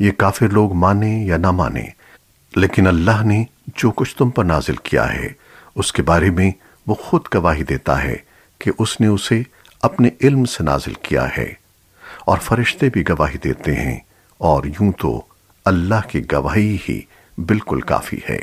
یہ کافر لوگ مانے یا نہ مانے، لیکن اللہ نے جو کچھ تم پر نازل کیا ہے، اس کے بارے میں وہ خود گواہی دیتا ہے کہ اس نے اسے اپنے علم سے نازل کیا ہے، اور فرشتے بھی گواہی دیتے ہیں، اور یوں تو اللہ کی گواہی ہی بالکل کافی ہے۔